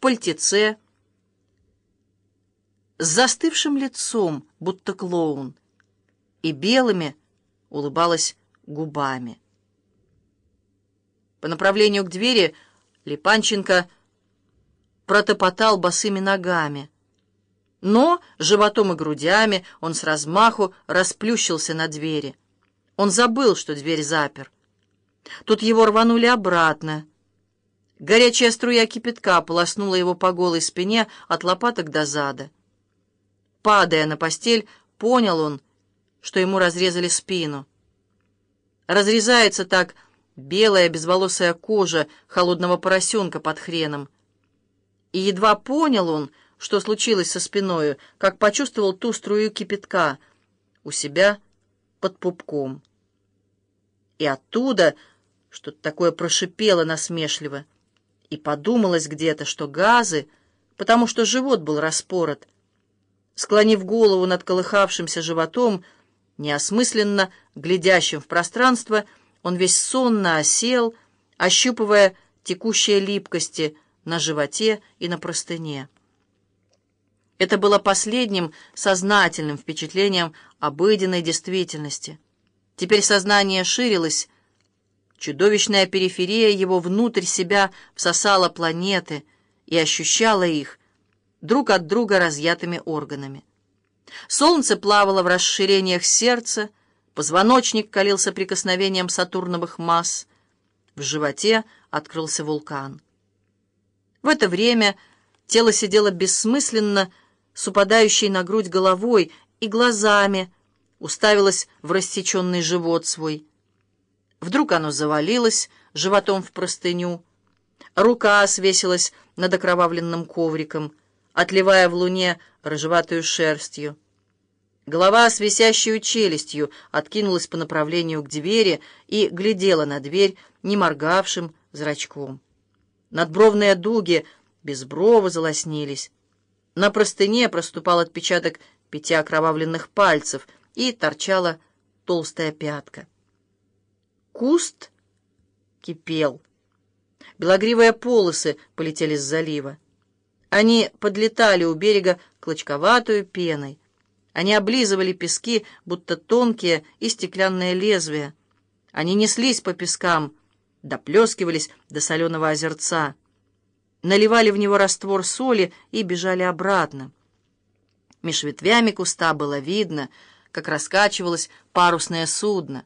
пальтеце, с застывшим лицом, будто клоун, и белыми улыбалась губами. По направлению к двери Липанченко протопотал босыми ногами. Но животом и грудями он с размаху расплющился на двери. Он забыл, что дверь запер. Тут его рванули обратно. Горячая струя кипятка полоснула его по голой спине от лопаток до зада. Падая на постель, понял он, что ему разрезали спину. Разрезается так белая безволосая кожа холодного поросенка под хреном. И едва понял он, что случилось со спиною, как почувствовал ту струю кипятка у себя под пупком. И оттуда что-то такое прошипело насмешливо, и подумалось где-то, что газы, потому что живот был распорот. Склонив голову над колыхавшимся животом, неосмысленно глядящим в пространство, он весь сонно осел, ощупывая текущие липкости на животе и на простыне. Это было последним сознательным впечатлением обыденной действительности. Теперь сознание ширилось, чудовищная периферия его внутрь себя всосала планеты и ощущала их друг от друга разъятыми органами. Солнце плавало в расширениях сердца, позвоночник калился прикосновением сатурновых масс, в животе открылся вулкан. В это время тело сидело бессмысленно, с упадающей на грудь головой и глазами, уставилась в рассеченный живот свой. Вдруг оно завалилось животом в простыню. Рука свесилась над окровавленным ковриком, отливая в луне рыжеватую шерстью. Голова с висящей челюстью откинулась по направлению к двери и глядела на дверь неморгавшим зрачком. Надбровные дуги без брова залоснились. На простыне проступал отпечаток пяти окровавленных пальцев и торчала толстая пятка. Куст кипел. Белогривые полосы полетели с залива. Они подлетали у берега клочковатую пеной. Они облизывали пески, будто тонкие и стеклянные лезвия. Они неслись по пескам, доплескивались до соленого озерца наливали в него раствор соли и бежали обратно. Меж ветвями куста было видно, как раскачивалось парусное судно,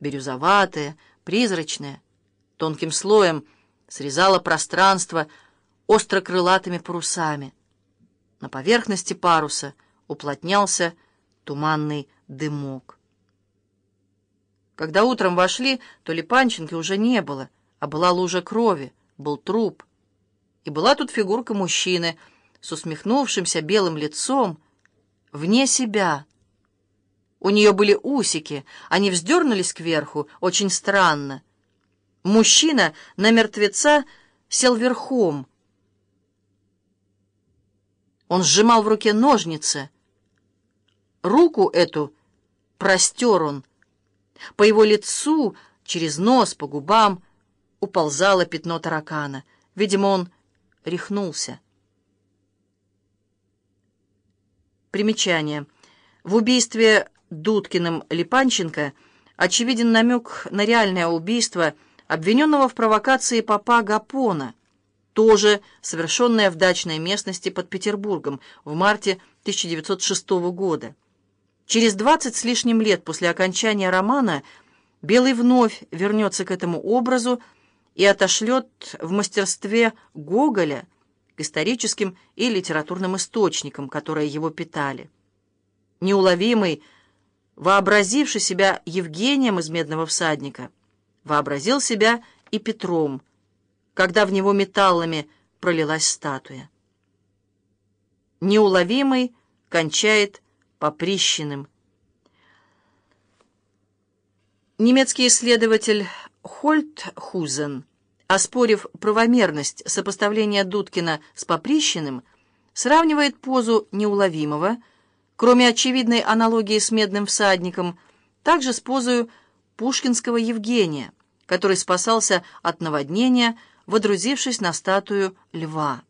бирюзоватое, призрачное, тонким слоем срезало пространство острокрылатыми парусами. На поверхности паруса уплотнялся туманный дымок. Когда утром вошли, то Липанченки уже не было, а была лужа крови, был труп — и была тут фигурка мужчины с усмехнувшимся белым лицом, вне себя. У нее были усики, они вздернулись кверху, очень странно. Мужчина на мертвеца сел верхом. Он сжимал в руке ножницы. Руку эту простер он. По его лицу, через нос, по губам уползало пятно таракана. Видимо, он рехнулся. Примечание. В убийстве Дудкиным Липанченко очевиден намек на реальное убийство обвиненного в провокации папа Гапона, тоже совершенное в дачной местности под Петербургом в марте 1906 года. Через 20 с лишним лет после окончания романа Белый вновь вернется к этому образу, и отошлет в мастерстве Гоголя к историческим и литературным источникам, которые его питали. Неуловимый, вообразивший себя Евгением из «Медного всадника», вообразил себя и Петром, когда в него металлами пролилась статуя. Неуловимый кончает поприщенным. Немецкий исследователь Хольтхузен оспорив правомерность сопоставления Дудкина с Поприщиным, сравнивает позу неуловимого, кроме очевидной аналогии с медным всадником, также с позою пушкинского Евгения, который спасался от наводнения, водрузившись на статую льва.